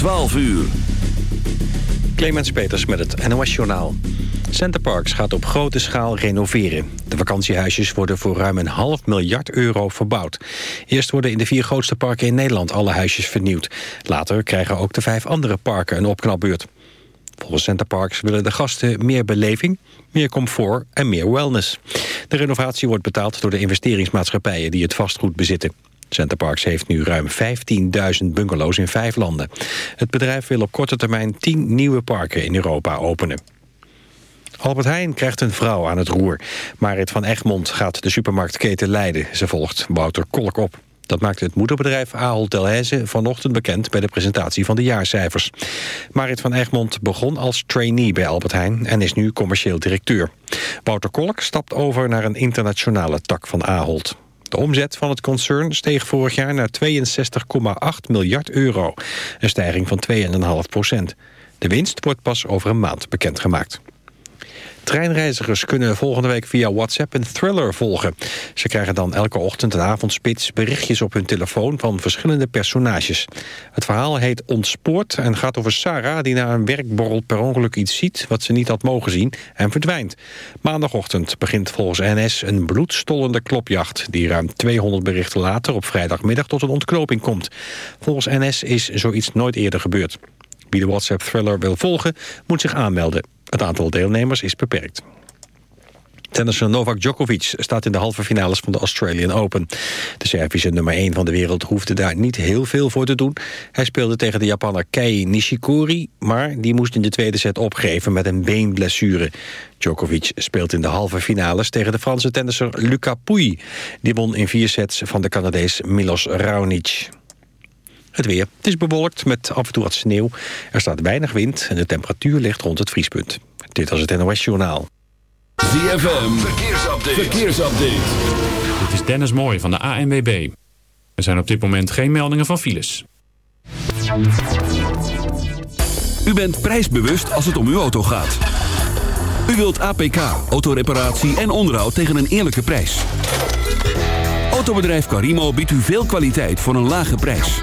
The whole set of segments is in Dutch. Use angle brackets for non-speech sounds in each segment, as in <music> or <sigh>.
12 uur. Clemens Peters met het NOS Journaal. Centerparks gaat op grote schaal renoveren. De vakantiehuisjes worden voor ruim een half miljard euro verbouwd. Eerst worden in de vier grootste parken in Nederland alle huisjes vernieuwd. Later krijgen ook de vijf andere parken een opknapbeurt. Volgens Centerparks willen de gasten meer beleving, meer comfort en meer wellness. De renovatie wordt betaald door de investeringsmaatschappijen die het vastgoed bezitten. Centerparks heeft nu ruim 15.000 bungalows in vijf landen. Het bedrijf wil op korte termijn 10 nieuwe parken in Europa openen. Albert Heijn krijgt een vrouw aan het roer. Marit van Egmond gaat de supermarktketen leiden. Ze volgt Wouter Kolk op. Dat maakte het moederbedrijf Ahold Delhaize vanochtend bekend... bij de presentatie van de jaarcijfers. Marit van Egmond begon als trainee bij Albert Heijn... en is nu commercieel directeur. Wouter Kolk stapt over naar een internationale tak van Ahold. De omzet van het concern steeg vorig jaar naar 62,8 miljard euro. Een stijging van 2,5 procent. De winst wordt pas over een maand bekendgemaakt. Treinreizigers kunnen volgende week via WhatsApp een thriller volgen. Ze krijgen dan elke ochtend en avondspits berichtjes op hun telefoon van verschillende personages. Het verhaal heet Ontspoord en gaat over Sarah die na een werkborrel per ongeluk iets ziet wat ze niet had mogen zien en verdwijnt. Maandagochtend begint volgens NS een bloedstollende klopjacht die ruim 200 berichten later op vrijdagmiddag tot een ontknoping komt. Volgens NS is zoiets nooit eerder gebeurd. Wie de WhatsApp-thriller wil volgen, moet zich aanmelden. Het aantal deelnemers is beperkt. Tennisser Novak Djokovic staat in de halve finales van de Australian Open. De Servische nummer 1 van de wereld hoefde daar niet heel veel voor te doen. Hij speelde tegen de Japanner Kei Nishikori... maar die moest in de tweede set opgeven met een beenblessure. Djokovic speelt in de halve finales tegen de Franse tennisser Luca Pouille. Die won in vier sets van de Canadees Milos Raonic. Het weer. Het is bewolkt met af en toe wat sneeuw. Er staat weinig wind en de temperatuur ligt rond het vriespunt. Dit was het NOS Journaal. ZFM, verkeersupdate. verkeersupdate. Dit is Dennis Mooij van de ANWB. Er zijn op dit moment geen meldingen van files. U bent prijsbewust als het om uw auto gaat. U wilt APK, autoreparatie en onderhoud tegen een eerlijke prijs. Autobedrijf Carimo biedt u veel kwaliteit voor een lage prijs.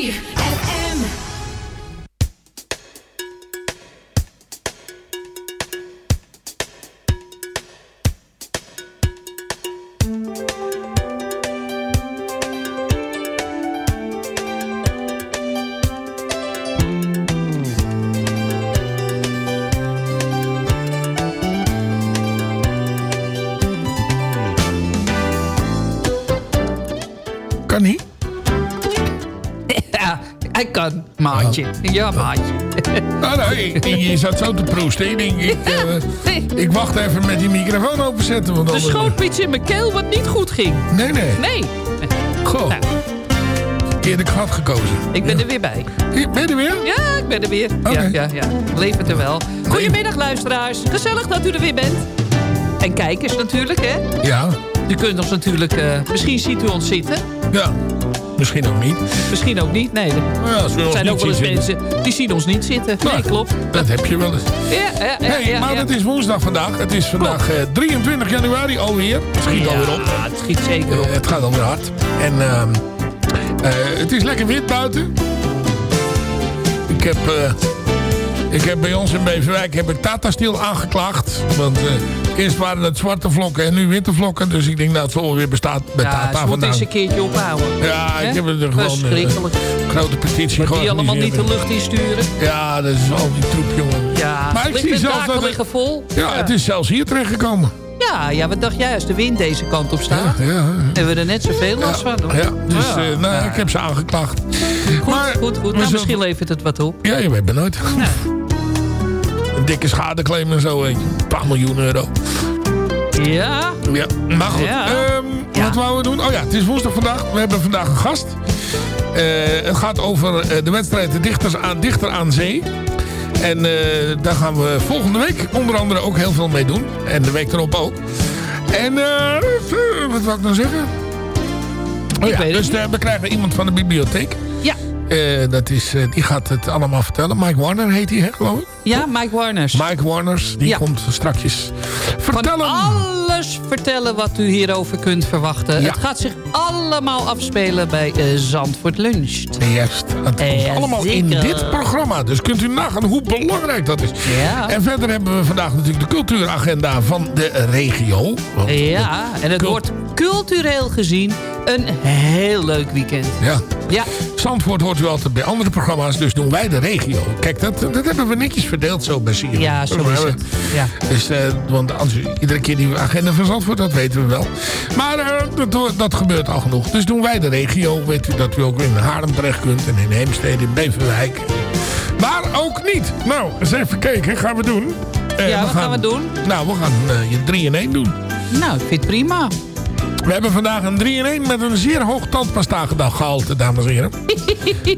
Maatje. Ja, maatje. <laughs> Ah, nee, ik- je zat zo te proesten. Ik denk, ik, <laughs> eh, ik wacht even met die microfoon openzetten. Want Er anders- schoot iets in mijn keel wat niet goed ging. Nee, nee. Nee. Goh, Nou, verkeerde gat gekozen. ik ben er weer bij. Ben je er weer? Ja, ik ben er weer. Oké. Ja, ja, ja. Levert er wel. Goedemiddag, luisteraars. Gezellig dat u er weer bent. En kijkers natuurlijk, hè. Ja, U kunt ons natuurlijk... eh, misschien ziet u ons zitten. ja. Misschien ook niet. Misschien ook niet. Nee, er Ja, ons zijn ook wel eens mensen die zien ons niet zitten. Nee, Nou, klopt. Dat heb je wel eens. Ja, ja, ja, Hey, ja, maar ja. het is woensdag vandaag. Het is vandaag eh, 23 januari alweer. Het schiet Ja, alweer op. het schiet zeker op. Eh, het gaat alweer hard. En ehm, eh, het is lekker wit buiten. Ik heb, eh, ik heb bij ons in Beverwijk heb ik Tata Steel aangeklaagd. Want eh, eerst waren het zwarte vlokken en nu witte vlokken. Dus ik denk dat het weer bestaat bij Ja, Tata vandaan. eens een keertje ophouden. Ja, ik heb er gewoon eh, een grote petitie Die allemaal niet de lucht insturen. Ja, dat is al die troep, jongen. Ja, Maar ik zie zelfs dat liggen vol. Ja, het is zelfs hier terechtgekomen. Ja, ja, wat dacht jij als de wind deze kant op staat? Ja, ja. Hebben we er net zoveel last van? hoor. Ja, dus Ja, eh, nou, ja. ik heb ze aangeklaagd. Goed, Maar goed, goed. Nou, misschien levert het wat op. Ja, je weet maar nooit. Een dikke schadeclaim en zo. Een paar miljoen euro. Ja, Ja, maar goed. Ja. Ehm, Ja. Wat wouden we doen? Oh ja, het is woensdag vandaag. We hebben vandaag een gast. Eh, het gaat over eh, de wedstrijd de Dichters aan, Dichter aan Zee. En eh, daar gaan we volgende week onder andere ook heel veel mee doen. En de week erop ook. En wat wil ik nou zeggen? Oh Ik ja, dus we krijgen iemand van de bibliotheek. ja. Eh, dat is, eh, die gaat het allemaal vertellen. Mike Warner heet hij, hè, geloof ik? Ja, Mike Warners. Mike Warners, die Ja. komt strakjes vertellen. Van alles vertellen wat u hierover kunt verwachten. Ja. Het gaat zich allemaal afspelen bij eh, Zandvoort Lunch. Juist. Het komt allemaal in dit programma. Dus kunt u nagaan hoe belangrijk dat is. Ja. En verder hebben we vandaag natuurlijk de cultuuragenda van de regio. Ja, en het wordt cultureel gezien een heel leuk weekend. Ja. Ja, Zandvoort hoort u altijd bij andere programma's. Dus doen wij de regio. Kijk, dat, dat hebben we netjes verdeeld zo bij CFM. ja zo is het. Ja. Dus, eh, want als u iedere keer die agenda van Zandvoort, dat weten we wel. Maar eh, dat, dat gebeurt al genoeg. Dus doen wij de regio. Weet u dat u ook in Haarlem terecht kunt. En in Heemstede, in Beverwijk. Maar ook niet. Nou, eens even kijken. Gaan we doen. Eh, Ja, wat gaan we doen? Nou, we gaan je 3 in 1 doen. Nou, ik vind het prima. We hebben vandaag een 3 in 1 met een zeer hoog tandpasta gehalte, dames en heren. <laughs>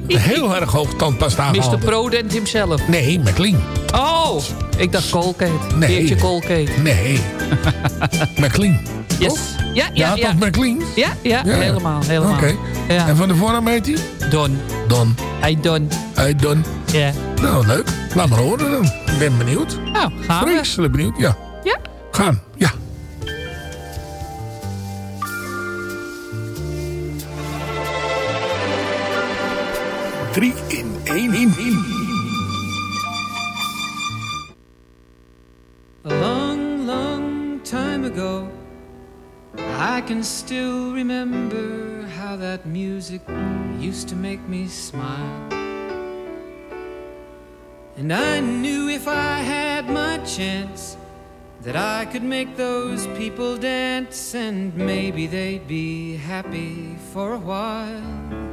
Een heel erg hoog tandpasta Mr. Prodent himself. Nee, McLean. Oh, ik dacht Colgate. Nee. Beertje Colgate. Nee. <laughs> McLean. Yes. Toch? Ja, Ja, ja, ja. toch McLean? Ja, ja, Ja. helemaal, helemaal. Oké. Ja. En van de voornaam heet hij? Don. Don. Hij Don. Hey Don. Ja. Nou, leuk. Laat maar horen dan. Ik ben benieuwd. Nou, gaan we. Vreselijk benieuwd, ja. Ja. Gaan, ja. Drie in één in. A long, long time ago, I can still remember how that music used to make me smile. And I knew if I had my chance that I could make those people dance and maybe they'd be happy for a while.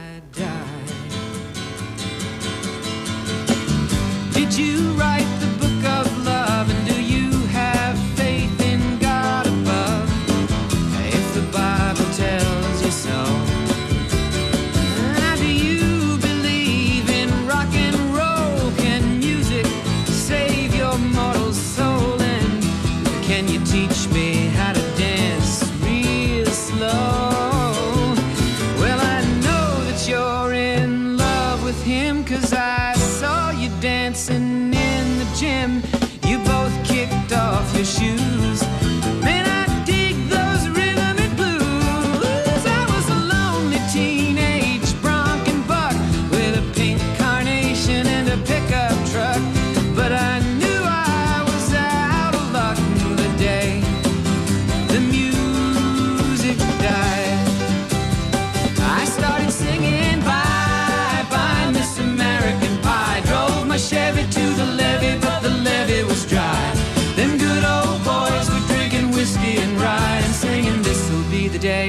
die. Did you write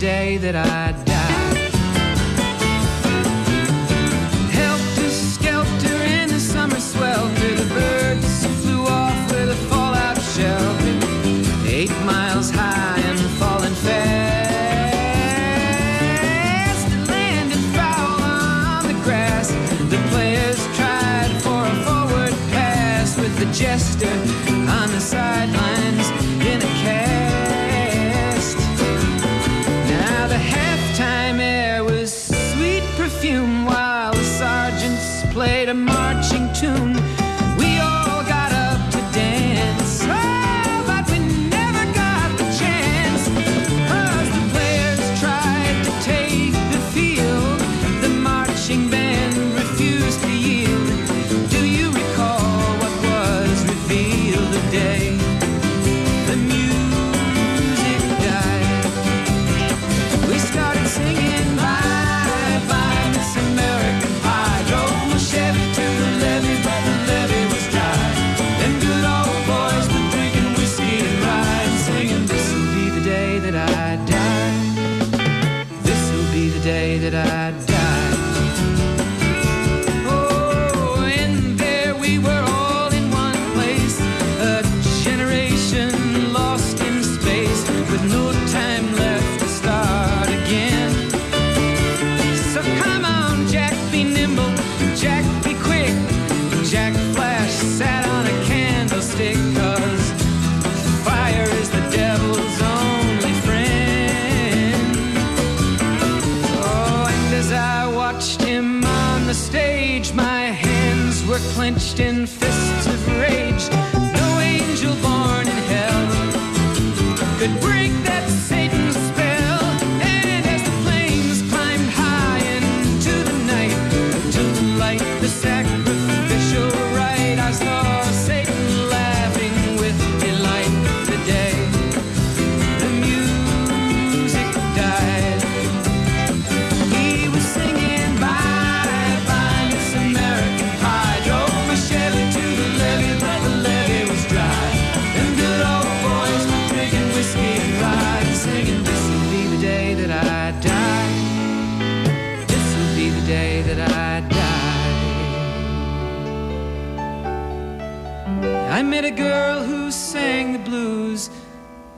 day that I die. Helter skelter in the summer swelter, the birds flew off with a fallout shelter. Eight miles high and falling fast. It landed foul on the grass. The players tried for a forward pass with the jester on the sideline.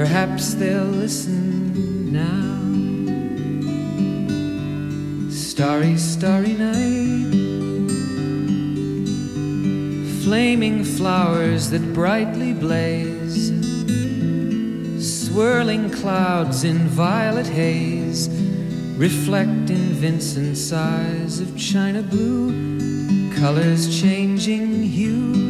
Perhaps they'll listen now. Starry, starry night. Flaming flowers that brightly blaze. Swirling clouds in violet haze. Reflect in Vincent's eyes of china blue. Colors changing hue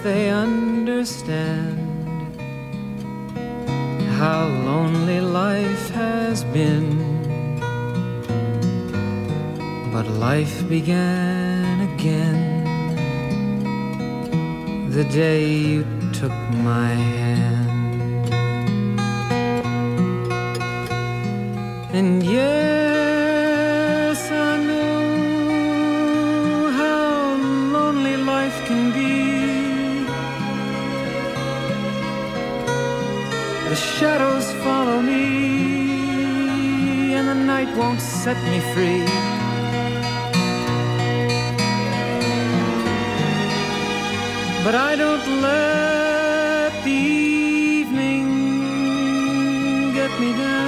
they understand how lonely life has been. But life began again the day you took my hand. And yes, won't set me free. But I don't let the evening get me down.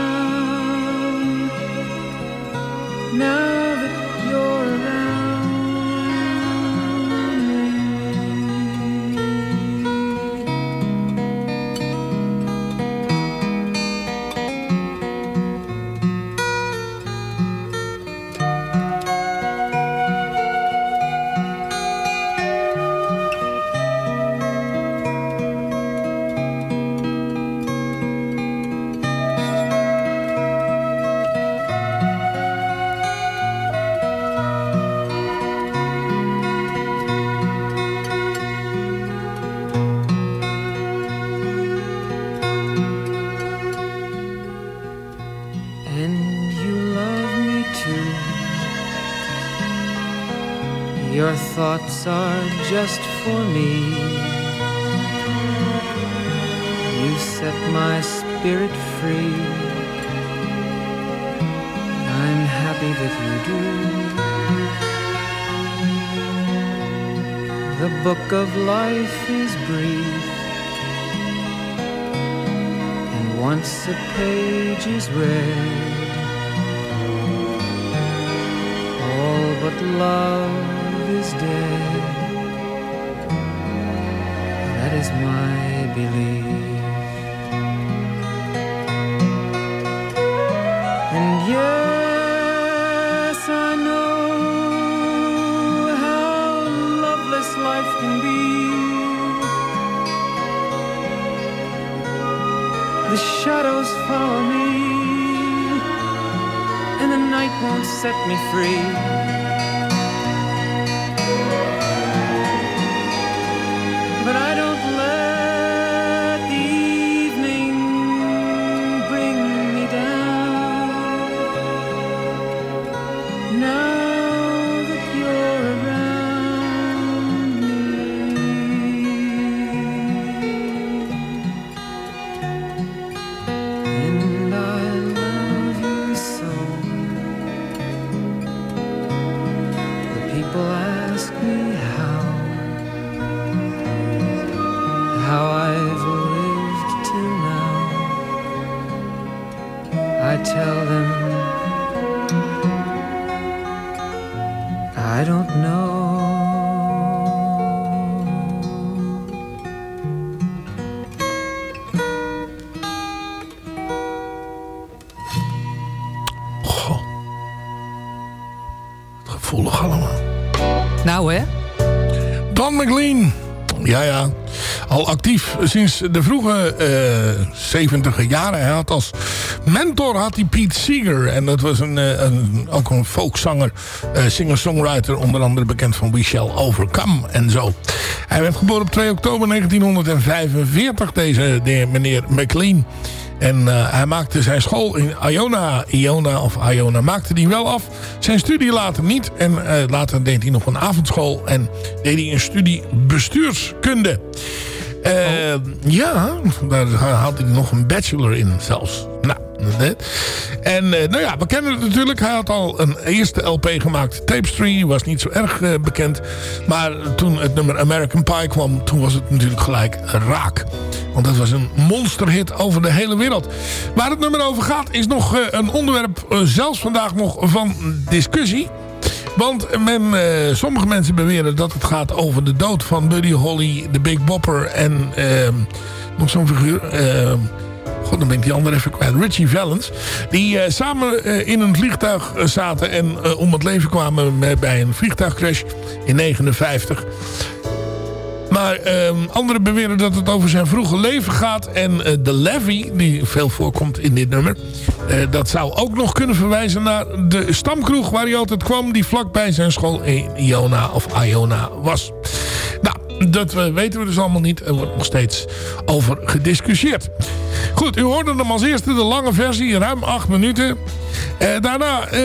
Are just for me. You set my spirit free. I'm happy that you do. The book of life is brief. And once a page is read, all but love is dead. That is my belief. And yes, I know how loveless life can be. The shadows follow me, and the night won't set me free. Sinds de vroege eh 70 jaren. Hij had als mentor had hij Pete Seeger. En dat was een, eh, een, ook een folkzanger, eh, singer-songwriter. Onder andere bekend van We Shall Overcome en zo. Hij werd geboren op 2 oktober 1945, deze de, meneer McLean. En eh, hij maakte zijn school in Iona, Iona of Iona maakte hij wel af. Zijn studie later niet. En eh, later deed hij nog een avondschool. En deed hij een studie bestuurskunde. Eh, Ja, daar had hij nog een bachelor in zelfs. Nou. En eh, nou ja, we kennen het natuurlijk. Hij had al een eerste LP gemaakt. Tapestry was niet zo erg eh, bekend. Maar toen het nummer American Pie kwam... toen was het natuurlijk gelijk raak. Want dat was een monsterhit over de hele wereld. Waar het nummer over gaat is nog een onderwerp... zelfs vandaag nog van discussie. Want men, eh, sommige mensen beweren dat het gaat over de dood van Buddy Holly, de Big Bopper en ehm, nog zo'n figuur. ehm, God, dan ben ik die andere even kwijt. Richie Valens. Die eh, samen eh, in een vliegtuig eh, zaten en eh, om het leven kwamen bij een vliegtuigcrash in 59. Maar ehm, anderen beweren dat het over zijn vroege leven gaat. En eh, de Levy, die veel voorkomt in dit nummer... eh, dat zou ook nog kunnen verwijzen naar de stamkroeg waar hij altijd kwam... die vlakbij zijn school in Iona of Iona was. Nou, dat eh, weten we dus allemaal niet. Er wordt nog steeds over gediscussieerd. Goed, u hoorde hem als eerste de lange versie, ruim acht minuten. Eh, daarna eh,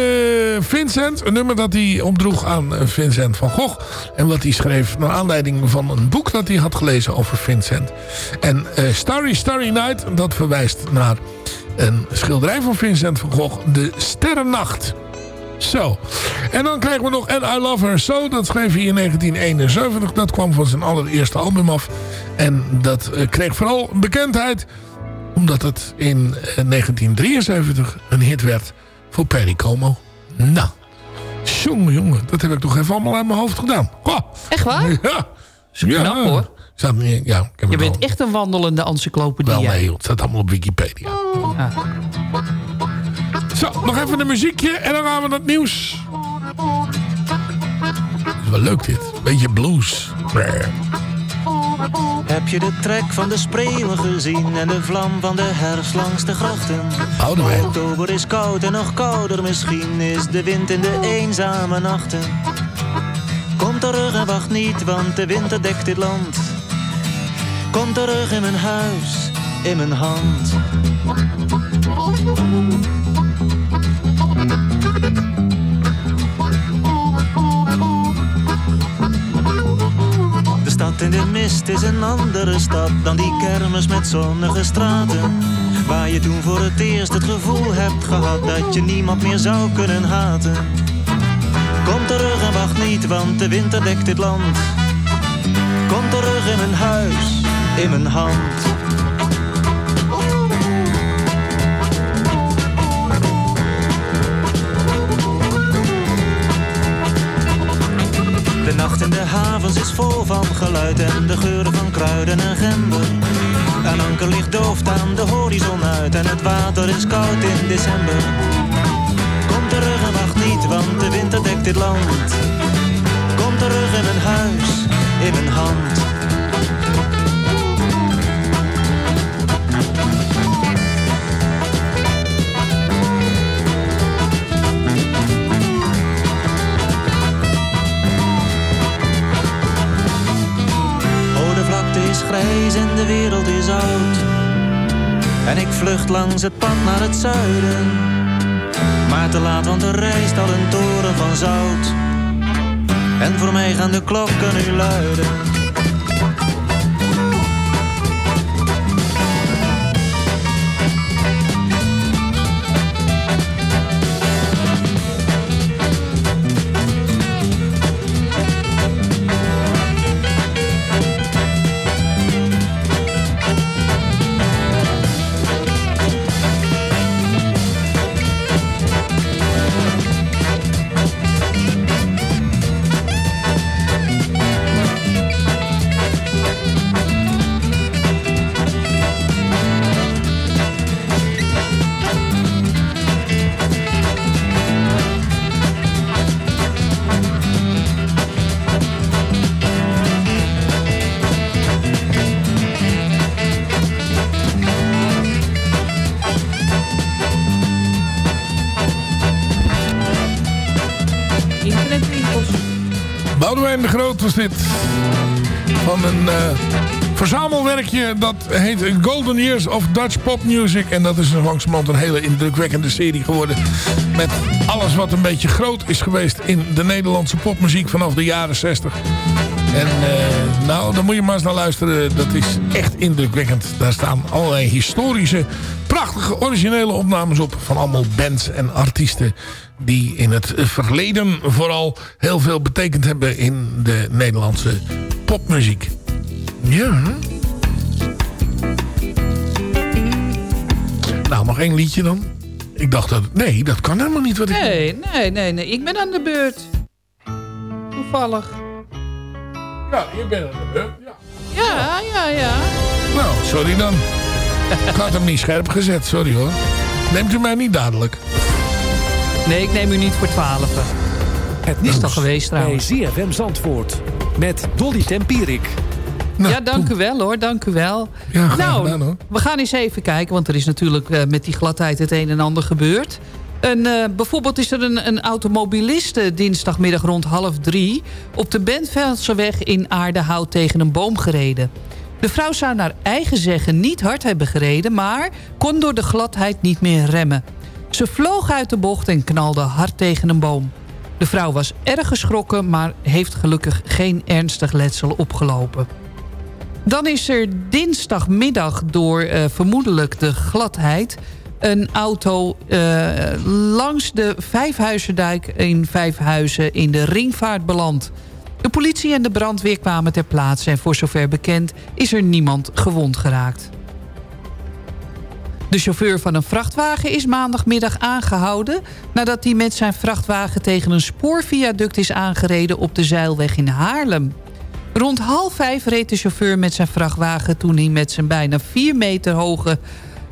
Vincent, een nummer dat hij opdroeg aan eh, Vincent van Gogh. En wat hij schreef naar aanleiding van een boek dat hij had gelezen over Vincent. En eh, Starry Starry Night, dat verwijst naar een schilderij van Vincent van Gogh, De Sterrennacht. Zo. En dan krijgen we nog And I Love Her So. Dat schreef hij in 1971. Dat kwam van zijn allereerste album af. En dat eh, kreeg vooral bekendheid omdat het in eh, 1973 een hit werd voor Perry Como. Nou, jongen, jongen, dat heb ik toch even allemaal uit mijn hoofd gedaan. Goh. Echt waar? Ja. knap, hoor. Staat, ja, ik heb Je bent echt een wandelende encyclopedie. wel nee, joh. het staat allemaal op Wikipedia. Zo, nog even een muziekje en dan gaan we naar het nieuws. is wel leuk dit. Beetje blues. Heb je de trek van de spreeuwen gezien en de vlam van de herfst langs de grachten? Oktober is koud en nog kouder misschien is de wind in de eenzame nachten. Kom terug en wacht niet, want de winter dekt dit land. Kom terug in mijn huis, in mijn hand. Stad in de mist is een andere stad dan die kermis met zonnige straten. Waar je toen voor het eerst het gevoel hebt gehad dat je niemand meer zou kunnen haten. Kom terug en wacht niet, want de winter dekt dit land. Kom terug in mijn huis, in mijn hand. De nacht in de havens is vol van geluid en de geuren van kruiden en gember. Een anker ligt dooft aan de horizon uit en het water is koud in december. Kom terug en wacht niet, want de winter dekt dit land. Kom terug in mijn huis, in mijn hand. De wereld is oud. En ik vlucht langs het pad naar het zuiden. Maar te laat, want er rijst al een toren van zout. En voor mij gaan de klokken nu luiden. Was dit. Van een eh, verzamelwerkje dat heet Golden Years of Dutch Pop Music. En dat is langzamerhand een hele indrukwekkende serie geworden. Met alles wat een beetje groot is geweest in de Nederlandse popmuziek vanaf de jaren 60. En eh, nou, daar moet je maar eens naar luisteren. Dat is echt indrukwekkend. Daar staan allerlei historische, prachtige, originele opnames op. Van allemaal bands en artiesten die in het verleden vooral heel veel betekend hebben in de Nederlandse popmuziek. Ja. Nou, nog één liedje dan. Ik dacht dat... Nee, dat kan helemaal niet wat ik... Nee, nee, nee, nee. Ik ben aan de beurt. Toevallig. Ja, je bent aan de beurt. Ja, ja, ja. Nou, sorry dan. Ik had hem niet scherp gezet, sorry hoor. Neemt u mij niet dadelijk. Nee, ik neem u niet voor twaalf. Het Is toch geweest bij trouwens. ZFM Zandvoort. Met Dolly Tempierik. ja, dank u wel hoor, dank u wel. Ja, nou, gedaan, hoor. we gaan eens even kijken, want er is natuurlijk eh, met die gladheid het een en ander gebeurd. En, eh, bijvoorbeeld is er een, een automobilist eh, dinsdagmiddag rond half drie... op de Bentveldseweg in Aardehout tegen een boom gereden. De vrouw zou naar eigen zeggen niet hard hebben gereden... maar kon door de gladheid niet meer remmen. Ze vloog uit de bocht en knalde hard tegen een boom. De vrouw was erg geschrokken, maar heeft gelukkig geen ernstig letsel opgelopen. Dan is er dinsdagmiddag door eh, vermoedelijk de gladheid... een auto eh, langs de Vijfhuizendijk in Vijfhuizen in de ringvaart beland. De politie en de brandweer kwamen ter plaatse... en voor zover bekend is er niemand gewond geraakt. De chauffeur van een vrachtwagen is maandagmiddag aangehouden... nadat hij met zijn vrachtwagen tegen een spoorviaduct is aangereden... op de Zeilweg in Haarlem. Rond half vijf reed de chauffeur met zijn vrachtwagen... toen hij met zijn bijna 4 meter hoge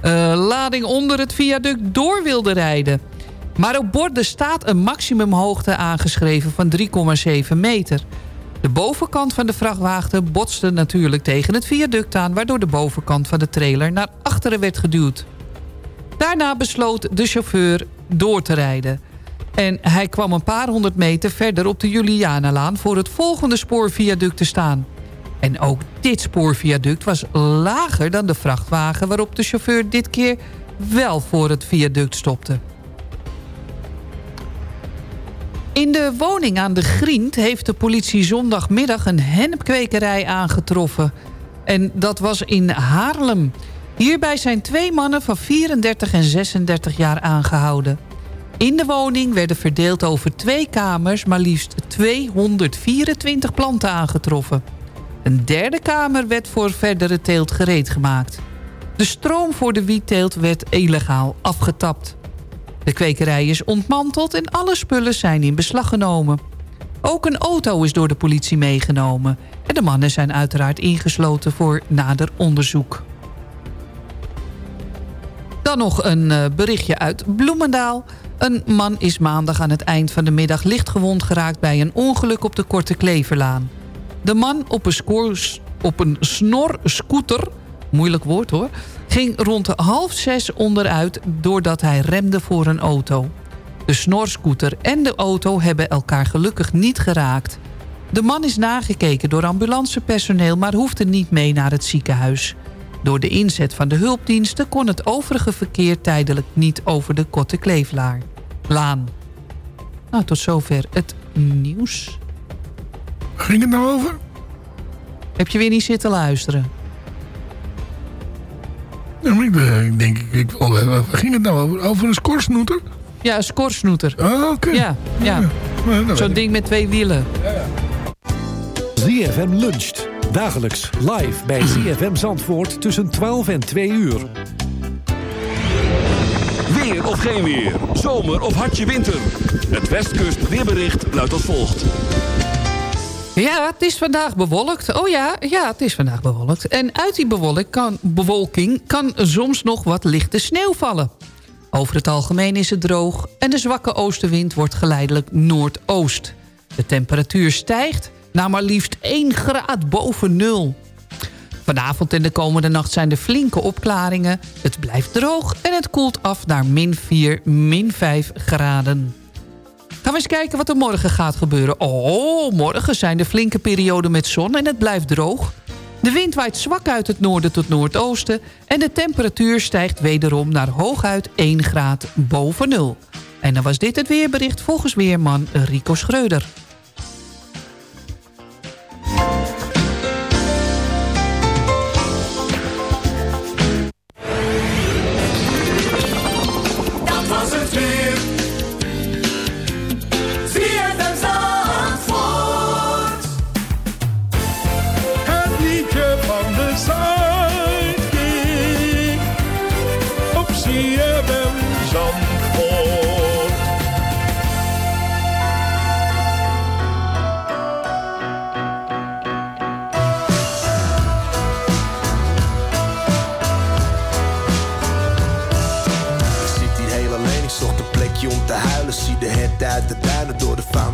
eh, lading onder het viaduct door wilde rijden. Maar op borden staat een maximumhoogte aangeschreven van 3,7 meter. De bovenkant van de vrachtwagen botste natuurlijk tegen het viaduct aan... waardoor de bovenkant van de trailer naar achteren werd geduwd. Daarna besloot de chauffeur door te rijden. En hij kwam een paar honderd meter verder op de Julianalaan... voor het volgende spoorviaduct te staan. En ook dit spoorviaduct was lager dan de vrachtwagen... waarop de chauffeur dit keer wel voor het viaduct stopte. In de woning aan de Griend heeft de politie zondagmiddag een hennepkwekerij aangetroffen. En dat was in Haarlem. Hierbij zijn twee mannen van 34 en 36 jaar aangehouden. In de woning werden verdeeld over twee kamers... maar liefst 224 planten aangetroffen. Een derde kamer werd voor verdere teelt gereed gemaakt. De stroom voor de wietteelt werd illegaal afgetapt. De kwekerij is ontmanteld en alle spullen zijn in beslag genomen. Ook een auto is door de politie meegenomen. En de mannen zijn uiteraard ingesloten voor nader onderzoek. Dan nog een eh, berichtje uit Bloemendaal. Een man is maandag aan het eind van de middag lichtgewond geraakt... bij een ongeluk op de Korte Kleverlaan. De man op een, op een snorscooter, moeilijk woord hoor... ging rond half zes onderuit doordat hij remde voor een auto. De snorscooter en de auto hebben elkaar gelukkig niet geraakt. De man is nagekeken door ambulancepersoneel... maar hoefde niet mee naar het ziekenhuis. Door de inzet van de hulpdiensten kon het overige verkeer tijdelijk niet over de Korte Kleeflaar. Laan. Nou, tot zover het nieuws. Ging het nou over? Heb je weer niet zitten luisteren? Ja, ik, eh, ik denk, ik, ik, oh, waar ging het nou over? Over een scoresnoeter? Ja, een skorsnoeter. Ah, oké. Ja, ja. Zo'n ding met twee wielen. ZFM luncht. Dagelijks live bij <clears throat> ZFM Zandvoort tussen 12 en 2 uur. Weer of geen weer. Zomer of hartje winter. Het Westkust weerbericht luidt als volgt. Ja, het is vandaag bewolkt. Oh ja, ja, het is vandaag bewolkt. En uit die bewolking kan, bewolking kan soms nog wat lichte sneeuw vallen. Over het algemeen is het droog en de zwakke oostenwind wordt geleidelijk noordoost. De temperatuur stijgt naar maar liefst 1 graad boven nul. Vanavond en de komende nacht zijn er flinke opklaringen. Het blijft droog en het koelt af naar min 4, min 5 graden. Gaan we eens kijken wat er morgen gaat gebeuren. Oh, morgen zijn er flinke perioden met zon en het blijft droog. De wind waait zwak uit het noorden tot noordoosten... en de temperatuur stijgt wederom naar hooguit 1 graad boven nul. En dan was dit het weerbericht volgens weerman Rico Schreuder.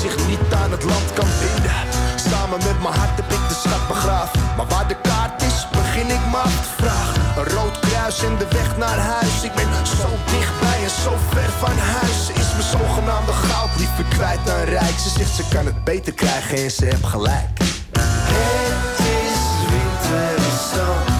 zich niet aan het land kan binden. Samen met mijn hart heb ik de schat begraven. Maar waar de kaart is, begin ik maar te vragen. Een rood kruis en de weg naar huis. Ik ben zo dichtbij en zo ver van huis. Ze is mijn zogenaamde goud liever kwijt dan rijk. Ze zegt ze kan het beter krijgen en ze heeft gelijk. Het is winter in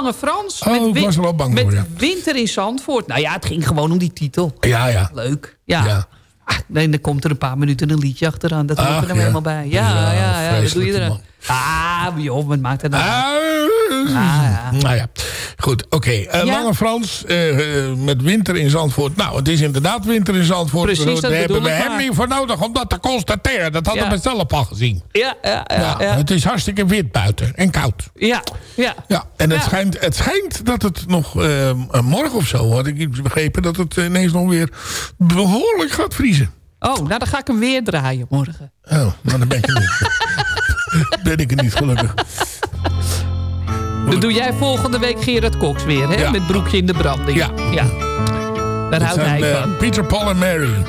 Lange Frans. Oh, ik win- was er wel bang met voor, ja. Winter in Zandvoort. Nou ja, het ging gewoon om die titel. Ja, ja. Leuk. Ja. Ah, nee, dan komt er een paar minuten een liedje achteraan. Dat hoort er dan ja. helemaal bij. Ja, Ja, ja, ja, dat doe je er. Ah, joh, wat maakt het nou? Ah, Nou ja, goed. Oké, Eh, Ja. Lange Frans eh, eh, met winter in Zandvoort. Nou, het is inderdaad winter in Zandvoort. Precies, Daar hebben we hem maar. niet voor nodig om dat te constateren. Dat hadden Ja. we zelf al gezien. Ja, ja, ja. Ja, ja. Het is hartstikke wit buiten en koud. Ja, ja. Ja, en het, schijnt, het schijnt dat het nog eh, eh, morgen of zo, had ik iets begrepen, dat het ineens nog weer behoorlijk gaat vriezen. Oh, nou dan ga ik hem weer draaien morgen. Oh, nou dan ben ik er niet. <laughs> ben ik er niet gelukkig. Dan doe jij volgende week Gerard Cox weer, hè? Ja. Met broekje in de branding. Ja. ja. Daar houdt hij van. Peter, Paul en Mary.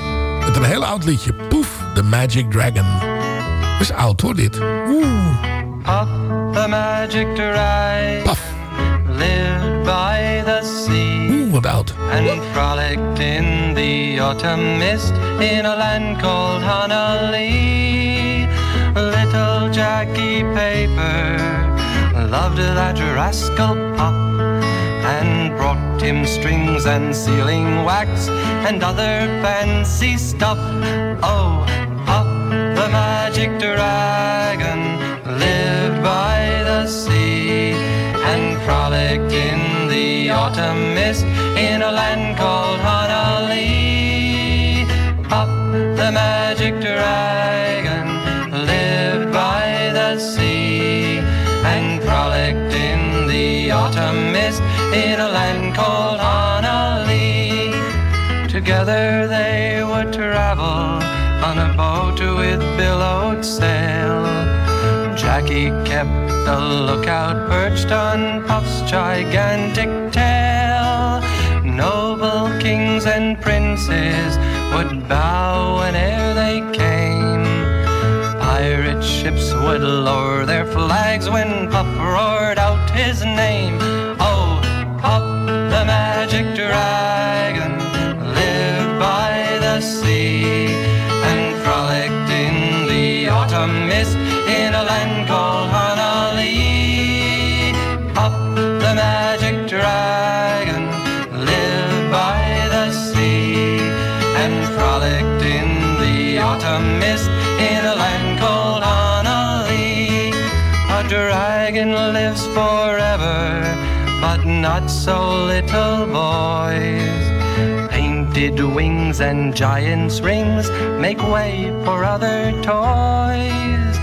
Met een heel oud liedje. Poef, The Magic Dragon. Is oud hoor, dit. Puff the magic dragon lived by the sea. Oh, wat oud. and frolicked in the autumn mist in a land called Honolulu. Little Jackie Paper loved that rascal Pop and brought him strings and sealing wax and other fancy stuff. Oh, Pop, the magic dragon, lived by the sea and frolicked in the autumn mist in a land called Honolulu. In a land called Honolulu. Together they would travel on a boat with billowed sail. Jackie kept the lookout perched on Puff's gigantic tail. Noble kings and princes would bow whene'er they came. Pirate ships would lower their flags when Puff roared out his name. Mist in a land called Honolulu. Puff, the magic dragon, lived by the sea and frolicked in the autumn mist in a land called Honolulu. A dragon lives forever, but not so little boys. Painted wings and giant's rings make way for other toys.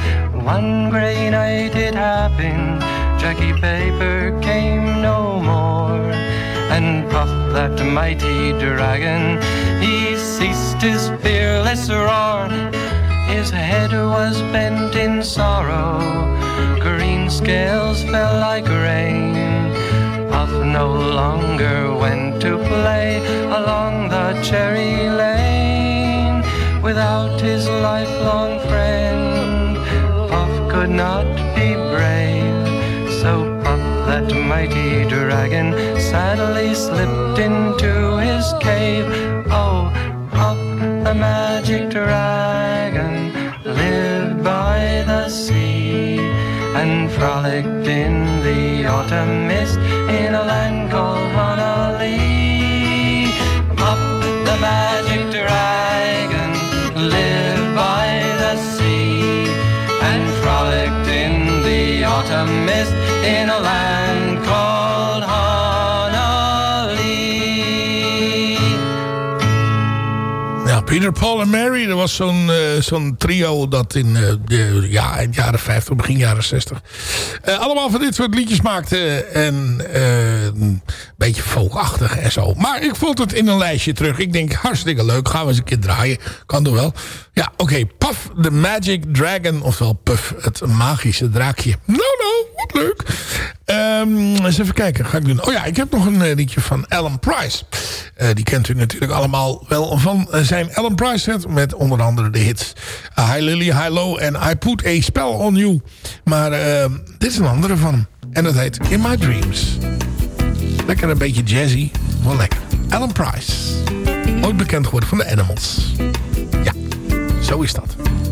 One grey night it happened, Jackie Paper came no more. And Puff, that mighty dragon, he ceased his fearless roar. His head was bent in sorrow, green scales fell like rain. No longer went to play along the cherry lane without his lifelong friend. Puff could not be brave, so Puff, that mighty dragon, sadly slipped into his cave. Oh, Puff, the magic dragon, lived by the sea and frolicked in the autumn mist in a land called Honolulu. Puff, the magic dragon, lived by the sea and frolicked in the autumn mist in a land called Peter, Paul en Mary. Dat was zo'n eh, zo'n trio dat in eh, de ja, eind jaren 50, begin jaren 60... eh, allemaal van dit soort liedjes maakte. En een beetje folkachtig en zo. Maar ik vond het in een lijstje terug. Ik denk, hartstikke leuk. Gaan we eens een keer draaien. Kan toch wel. Ja, oké. Puff the Magic Dragon. Ofwel Puff het magische draakje. Nou, nou, wat leuk. Ehm, eens even kijken. Ga ik doen. Oh ja, ik heb nog een eh, liedje van Alan Price. Eh, die kent u natuurlijk allemaal wel van eh, zijn Alan Price set. Met onder andere de hits Hi Lily, Hi Low en I Put a Spell on You. Maar ehm, dit is een andere van hem. En dat heet In My Dreams. Lekker een beetje jazzy. Wel lekker. Alan Price. Ooit bekend geworden van de Animals. Zo is dat.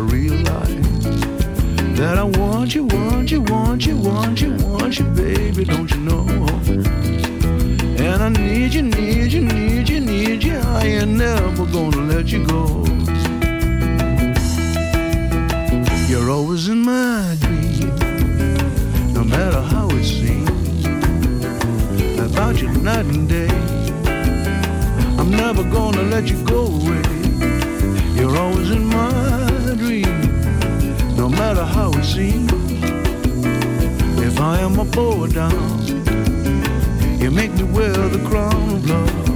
Realize that I want you, want you, want you, want you, want you, baby, don't you know? And I need you, need you, need you, need you. I ain't never gonna let you go. You're always in my dreams, no matter how it seems. About you night and day, I'm never gonna let you go If I am a or down, you make me wear the crown of love.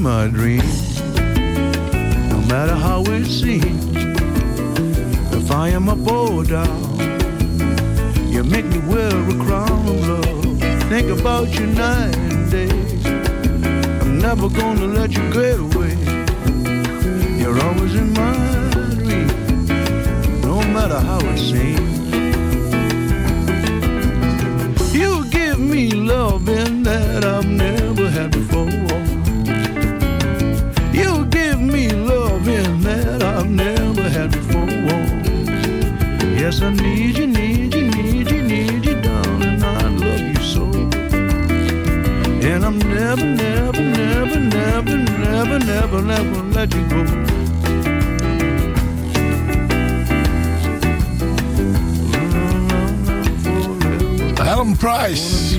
My dreams, Price.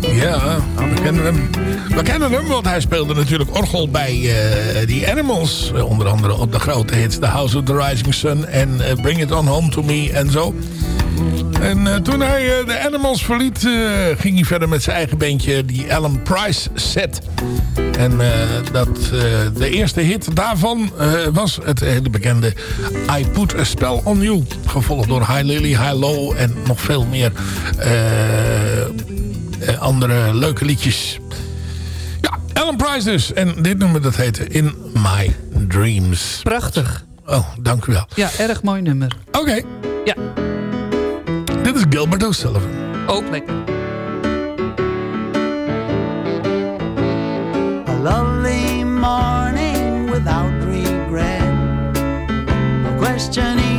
Ja, we kennen hem. We kennen hem, want hij speelde natuurlijk orgel bij eh The Animals. Eh, onder andere op de grote hits The House of the Rising Sun en eh, Bring It On Home To Me en zo. En eh, toen hij eh, de Animals verliet, eh, ging hij verder met zijn eigen bandje, die Alan Price Set. En dat, de eerste hit daarvan was het hele bekende I Put A Spell On You. Gevolgd door High Lily, High Low en nog veel meer andere leuke liedjes. Ja, Alan Price dus. En dit nummer dat heette In My Dreams. Prachtig. Oh, dank u wel. Ja, erg mooi nummer. Oké. Ja. Dit is Gilbert O'Sullivan. Ook lekker. A lovely morning without regret. No question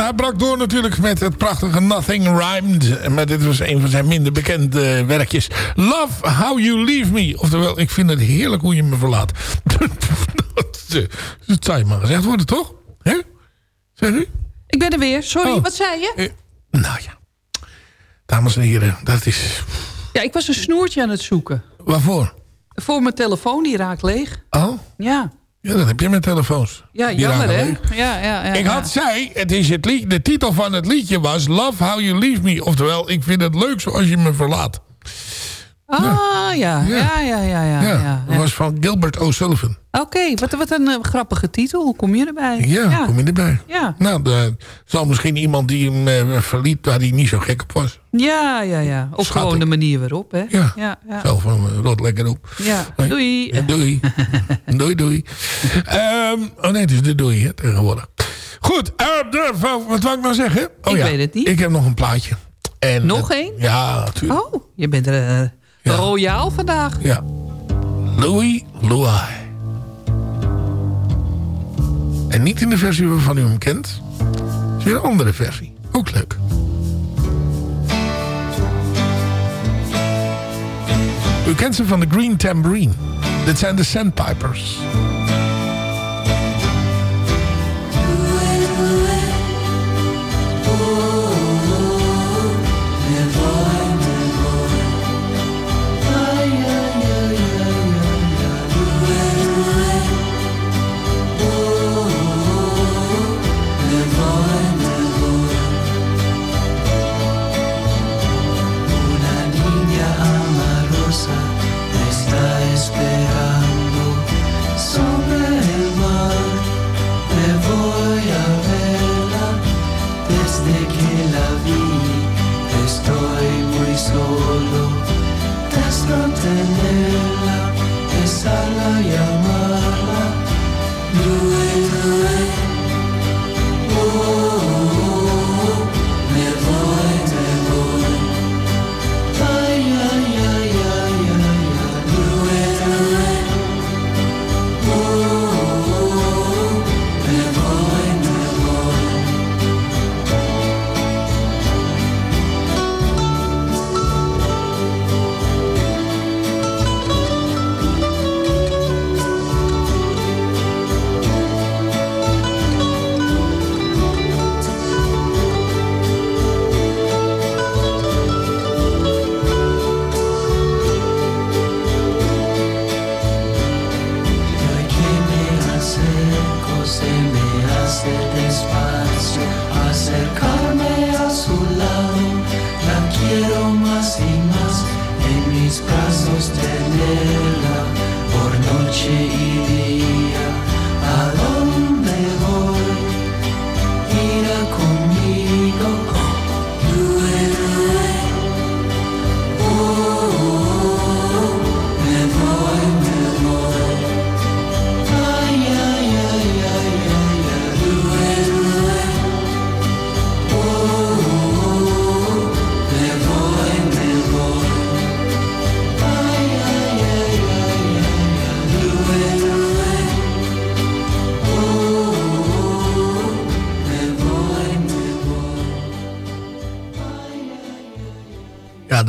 Hij brak door natuurlijk met het prachtige Nothing Rhymed. Maar dit was een van zijn minder bekende werkjes. Love How You Leave Me. Oftewel, ik vind het heerlijk hoe je me verlaat. <laughs> dat, eh, dat zou je maar gezegd worden, toch? Hè? Zeg u? Ik ben er weer. Sorry, Oh. wat zei je? Eh, nou ja. Dames en heren, dat is... Ja, ik was een snoertje aan het zoeken. Waarvoor? Voor mijn telefoon, die raakt leeg. Oh? Ja, Ja, dat heb je met telefoons. ja jammer hè? Ja, ja, ja, ik had zei, het is het lied, de titel van het liedje was Love How You Leave Me. Oftewel, ik vind het leuk zoals je me verlaat. Ah, ja. Ja, ja, ja, ja. dat was van Gilbert O'Sullivan. Oké, wat, wat een eh, grappige titel. Hoe kom je erbij? Ja, kom je erbij. Ja. Nou, er zal misschien iemand die hem eh, verliet waar hij niet zo gek op was. Ja, ja, ja. Of gewoon de manier waarop, hè? Ja. ja. Zo van, eh, rot lekker op. Ja, doei. Doei. <laughs> doei, doei. Ehm, oh nee, het is de doei hè, tegenwoordig. Goed, eh, wat- wou ik nou zeggen? Oh, Ik ja, weet het niet. Ik heb nog een plaatje. En, Nog eh, één? Ja, natuurlijk. Oh, je bent er royaal vandaag. Ja. Louis Louis. En niet in de versie waarvan u hem kent. Het is weer een andere versie. Ook leuk. U kent ze van de Green Tambourine. Dit zijn de Sandpipers.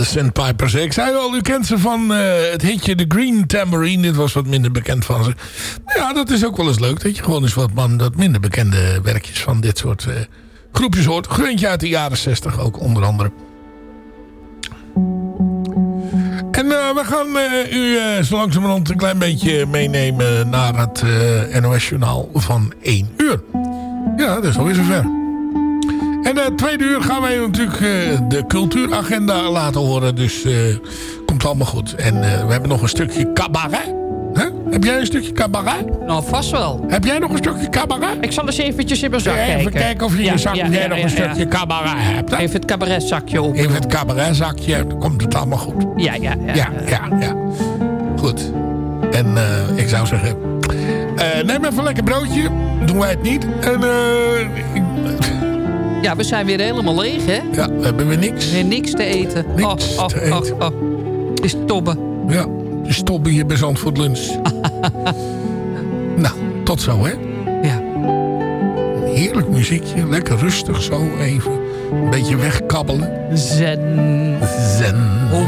Sandpipers. Ik zei al, u kent ze van eh, het hitje The Green Tambourine. Dit was wat minder bekend van ze. Ja, dat is ook wel eens leuk. Dat je gewoon eens wat man, dat minder bekende werkjes van dit soort eh, groepjes hoort. Gruntje uit de jaren 60 ook onder andere. En eh, we gaan u zo langzamerhand een klein beetje meenemen naar het NOS-journaal van 1 uur. Ja, dat is alweer zover. En uh, tweede uur gaan wij natuurlijk eh, de cultuuragenda laten horen. Dus eh, komt allemaal goed. En eh, we hebben nog een stukje cabaret. Heb jij een stukje cabaret? Nou, vast wel. Heb jij nog een stukje cabaret? Ik zal eens eventjes in mijn zak kijken. Even kijken of je in Ja, je zak ja, jij ja, nog een stukje cabaret hebt. Hè? Even het cabaretzakje op. Even het cabaretzakje. Dan komt het allemaal goed. Ja, ja, ja. Ja, ja, ja. Goed. En eh, ik zou zeggen... eh, neem even een lekker broodje. Doen wij het niet. En eh, ik- Ja, we zijn weer helemaal leeg, hè? ja, we hebben weer niks. Weer niks te eten. Niks oh, oh, te eten. Oh, oh. Is tobben. Ja, de stoppen hier bij Zandvoort Lunch. <laughs> nou, tot zo hè. Ja. heerlijk muziekje. Lekker rustig zo even. Een beetje wegkabbelen. Zen. Zen. Tot